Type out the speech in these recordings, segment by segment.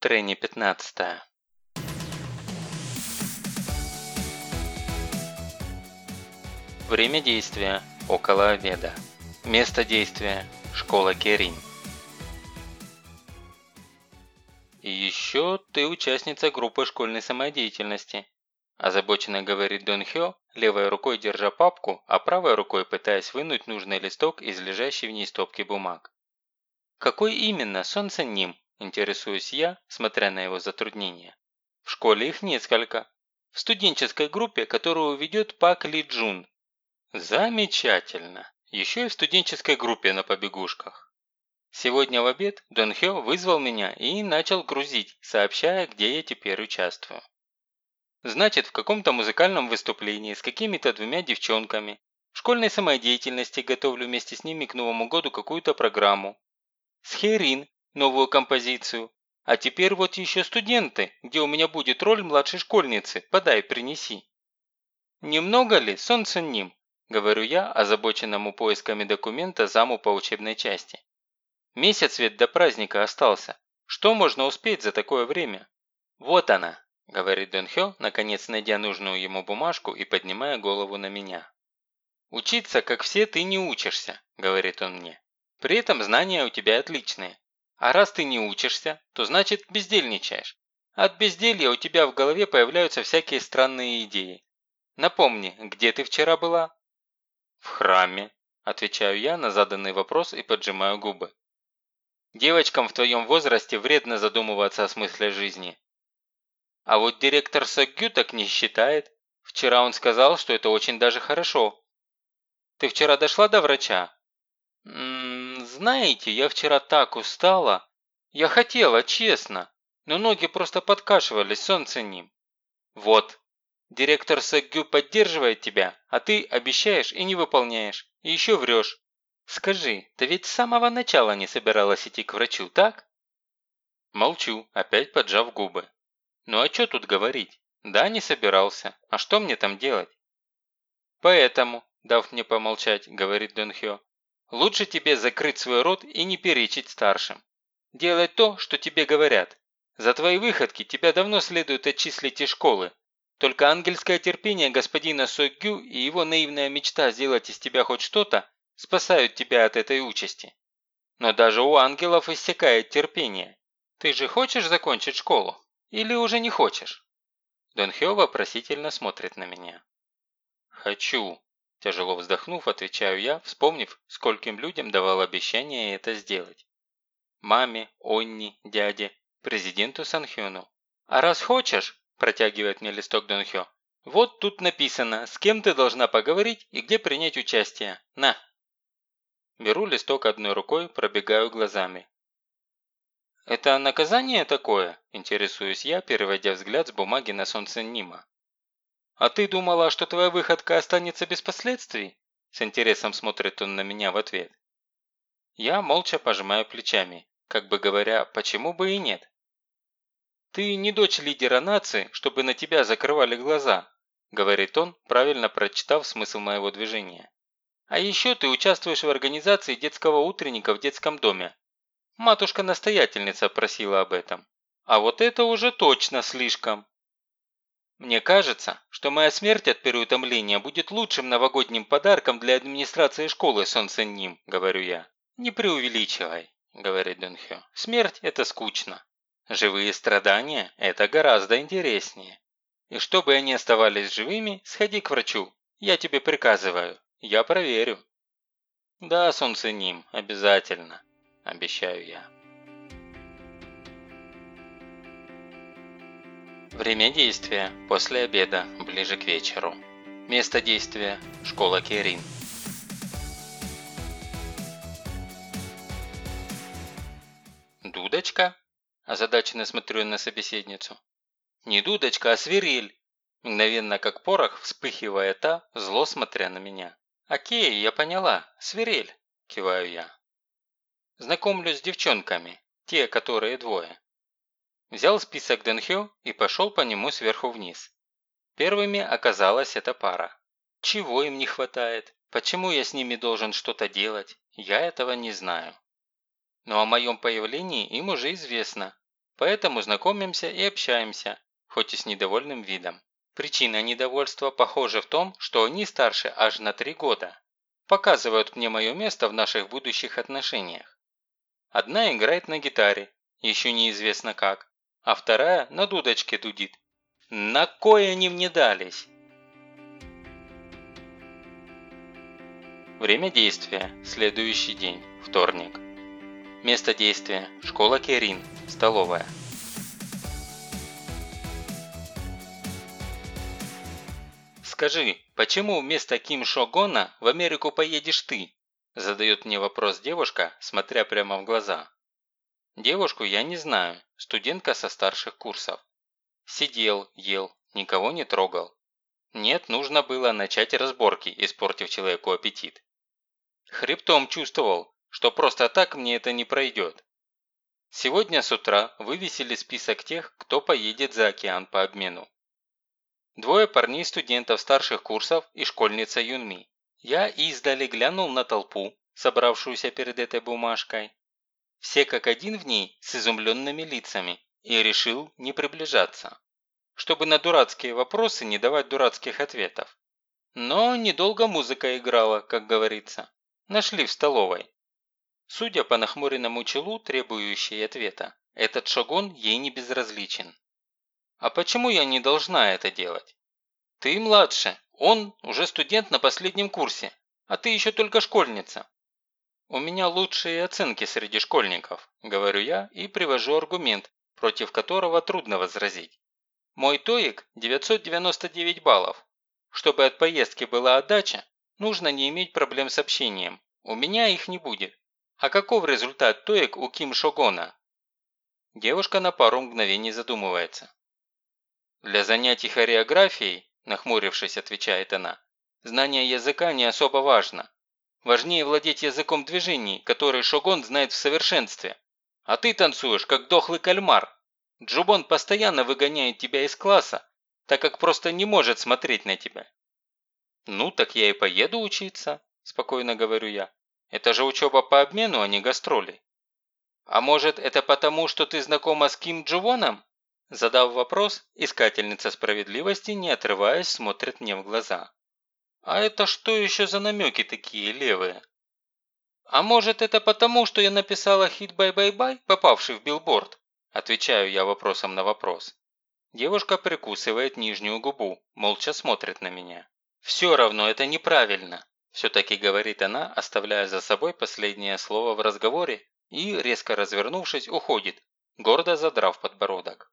Трени 15. Время действия – около обеда. Место действия – школа Керин. И еще ты участница группы школьной самодеятельности. Озабоченно говорит Дон Хё, левой рукой держа папку, а правой рукой пытаясь вынуть нужный листок из лежащей в ней стопки бумаг. Какой именно, солнце ним, Интересуюсь я, смотря на его затруднения. В школе их несколько. В студенческой группе, которую ведет Пак Ли Джун. Замечательно. Еще и в студенческой группе на побегушках. Сегодня в обед Дон Хё вызвал меня и начал грузить, сообщая, где я теперь участвую. Значит, в каком-то музыкальном выступлении с какими-то двумя девчонками. В школьной самодеятельности готовлю вместе с ними к Новому году какую-то программу. С Херин новую композицию. А теперь вот еще студенты, где у меня будет роль младшей школьницы, подай, принеси. Немного ли, солнце ним, говорю я, озабоченному поисками документа заму по учебной части. Месяц ведь до праздника остался. Что можно успеть за такое время? Вот она, говорит Дон Хё, наконец найдя нужную ему бумажку и поднимая голову на меня. «Учиться, как все, ты не учишься», – говорит он мне. «При этом знания у тебя отличные. А раз ты не учишься, то значит бездельничаешь. От безделья у тебя в голове появляются всякие странные идеи. Напомни, где ты вчера была? В храме, отвечаю я на заданный вопрос и поджимаю губы. Девочкам в твоем возрасте вредно задумываться о смысле жизни. А вот директор Саггю так не считает. Вчера он сказал, что это очень даже хорошо. Ты вчера дошла до врача? Знаете, я вчера так устала. Я хотела, честно, но ноги просто подкашивались, солнце ним. Вот, директор Саггю поддерживает тебя, а ты обещаешь и не выполняешь, и еще врешь. Скажи, ты ведь с самого начала не собиралась идти к врачу, так? Молчу, опять поджав губы. Ну а что тут говорить? Да, не собирался. А что мне там делать? Поэтому, дав мне помолчать, говорит Дон Хё, Лучше тебе закрыть свой рот и не перечить старшим. Делать то, что тебе говорят. За твои выходки тебя давно следует отчислить из школы. Только ангельское терпение господина Согю и его наивная мечта сделать из тебя хоть что-то спасают тебя от этой участи. Но даже у ангелов иссякает терпение. Ты же хочешь закончить школу? Или уже не хочешь? Дон Хё вопросительно смотрит на меня. «Хочу», Тяжело вздохнув, отвечаю я, вспомнив, скольким людям давал обещание это сделать. Маме, Онни, дяде, президенту Санхёну. А раз хочешь, протягивает мне листок Донхё, вот тут написано, с кем ты должна поговорить и где принять участие. На. Беру листок одной рукой, пробегаю глазами. «Это наказание такое?» – интересуюсь я, переводя взгляд с бумаги на солнце Нима. «А ты думала, что твоя выходка останется без последствий?» С интересом смотрит он на меня в ответ. Я молча пожимаю плечами, как бы говоря, почему бы и нет. «Ты не дочь лидера нации, чтобы на тебя закрывали глаза», говорит он, правильно прочитав смысл моего движения. «А еще ты участвуешь в организации детского утренника в детском доме. Матушка-настоятельница просила об этом. А вот это уже точно слишком. Мне кажется, что моя смерть от переутомления будет лучшим новогодним подарком для администрации школы Солнце Ним, говорю я. Не преувеличивай, говорит Дунхё. Смерть – это скучно. Живые страдания – это гораздо интереснее. И чтобы они оставались живыми, сходи к врачу. Я тебе приказываю. Я проверю. Да, Солнце Ним, обязательно, обещаю я. Время действия – после обеда, ближе к вечеру. Место действия – школа Керин. «Дудочка?» – озадаченно смотрю на собеседницу. «Не дудочка, а свирель!» Мгновенно, как порох, вспыхивая та, зло смотря на меня. «Окей, я поняла, свирель!» – киваю я. Знакомлюсь с девчонками, те, которые двое. Взял список Дэнхё и пошел по нему сверху вниз. Первыми оказалась эта пара. Чего им не хватает? Почему я с ними должен что-то делать? Я этого не знаю. Но о моем появлении им уже известно. Поэтому знакомимся и общаемся, хоть и с недовольным видом. Причина недовольства похожа в том, что они старше аж на три года. Показывают мне мое место в наших будущих отношениях. Одна играет на гитаре, еще неизвестно как, а вторая на дудочке дудит. На кое они мне дались? Время действия – следующий день, вторник. Место действия – школа Керин, столовая. «Скажи, почему вместо Ким Шогона в Америку поедешь ты?» Задает мне вопрос девушка, смотря прямо в глаза. Девушку я не знаю, студентка со старших курсов. Сидел, ел, никого не трогал. Нет, нужно было начать разборки, испортив человеку аппетит. Хребтом чувствовал, что просто так мне это не пройдет. Сегодня с утра вывесили список тех, кто поедет за океан по обмену. Двое парней-студентов старших курсов и школьница Юнми. Я издали глянул на толпу, собравшуюся перед этой бумажкой. Все как один в ней с изумленными лицами и решил не приближаться, чтобы на дурацкие вопросы не давать дурацких ответов. Но недолго музыка играла, как говорится. Нашли в столовой. Судя по нахмуренному челу, требующей ответа, этот шагон ей не безразличен. А почему я не должна это делать? Ты младше, он уже студент на последнем курсе, а ты еще только школьница. У меня лучшие оценки среди школьников, говорю я и привожу аргумент, против которого трудно возразить. Мой ТОИК 999 баллов. Чтобы от поездки была отдача, нужно не иметь проблем с общением. У меня их не будет. А каков результат ТОИК у Ким Шогона? Девушка на пару мгновений задумывается. «Для занятий хореографией, – нахмурившись, отвечает она, – знание языка не особо важно. Важнее владеть языком движений, который Шогон знает в совершенстве. А ты танцуешь, как дохлый кальмар. Джубон постоянно выгоняет тебя из класса, так как просто не может смотреть на тебя». «Ну, так я и поеду учиться», – спокойно говорю я. «Это же учеба по обмену, а не гастроли». «А может, это потому, что ты знакома с Ким Дживоном?» Задав вопрос, искательница справедливости, не отрываясь, смотрит мне в глаза. «А это что еще за намеки такие левые?» «А может, это потому, что я написала хит «Bye-bye-bye», попавший в Billboard?» Отвечаю я вопросом на вопрос. Девушка прикусывает нижнюю губу, молча смотрит на меня. «Все равно это неправильно», – все-таки говорит она, оставляя за собой последнее слово в разговоре и, резко развернувшись, уходит, гордо задрав подбородок.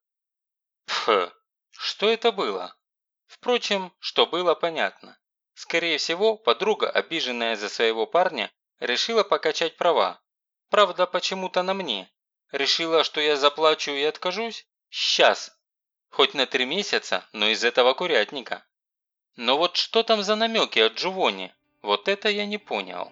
Пф, что это было? Впрочем, что было понятно. Скорее всего, подруга, обиженная за своего парня, решила покачать права. Правда, почему-то на мне. Решила, что я заплачу и откажусь? Сейчас. Хоть на три месяца, но из этого курятника. Но вот что там за намеки от Джувони? Вот это я не понял.